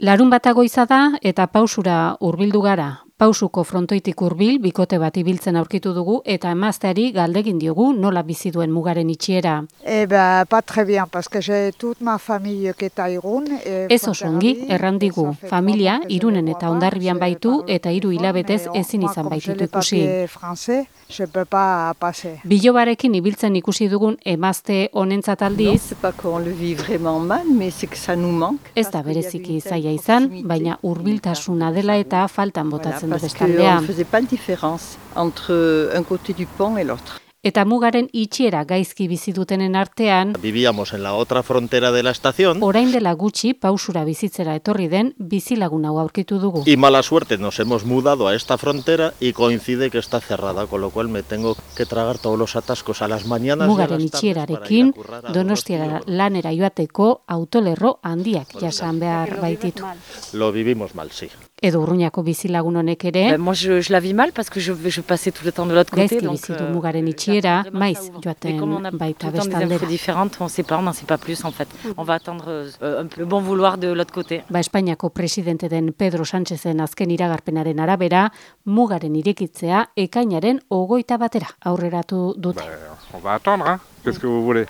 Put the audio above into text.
Larun batagoiza da eta pausura hurbildu gara. Pausuko frontoitik hurbil bikote bat ibiltzen aurkitu dugu eta emazteari galdegin diogu nola bizi duen mugaren itxiera. Eh ben, pas très bien, parce que j'ai toute ma famille qui est à Irun. et Ez oso ongi, Fontarabie, errandigu, fait familia irunen eta vois ondarribian pas, baitu eta hiru hilabetez ezin izan baititu ikusi. Bilobarekin ibiltzen ikusi dugun emazte honentzat aldiz, ez da bereziki zaila izan, baina hurbiltasuna dela eta faltan botatzen parce qu'on ne faisait pas de différence entre un côté du pont et l'autre. Eta mugaren itxiera gaizki bizi dutenen artean, Vivíamos en la otra frontera de la estación orain dela gutxi pausura bizitzera etorri den bizilagun hau aurkitu dugu. y mala suerte nos hemos mudado a esta frontera y coincide que está cerrada, con lo cual me tengo que tragar todos los atascos a las mañanas Mugaren itxierarekin Donostiara Donostia. lanera joateko autolerro handiak jasan behar baititu. Lo vivimos mal, sí. Edo urruñako bizilagun honek ere, Ben, moi, je, je la vis mal parce que je, je passais tout le temps de l'autre côté. gaizki donc, bizi du euh, mugaren itxiera, vraiment maiz joaten baita bestaldera. infos différentes, on sait pas, on n'en sait pas plus en fait. On va attendre euh, un peu le bon vouloir de l'autre côté. Ba, Espainiako presidente den Pedro Sánchezen azken iragarpenaren arabera, mugaren irekitzea ekainaren ogoita batera aurreratu dute. On va attendre, hein. Qu'est-ce que vous voulez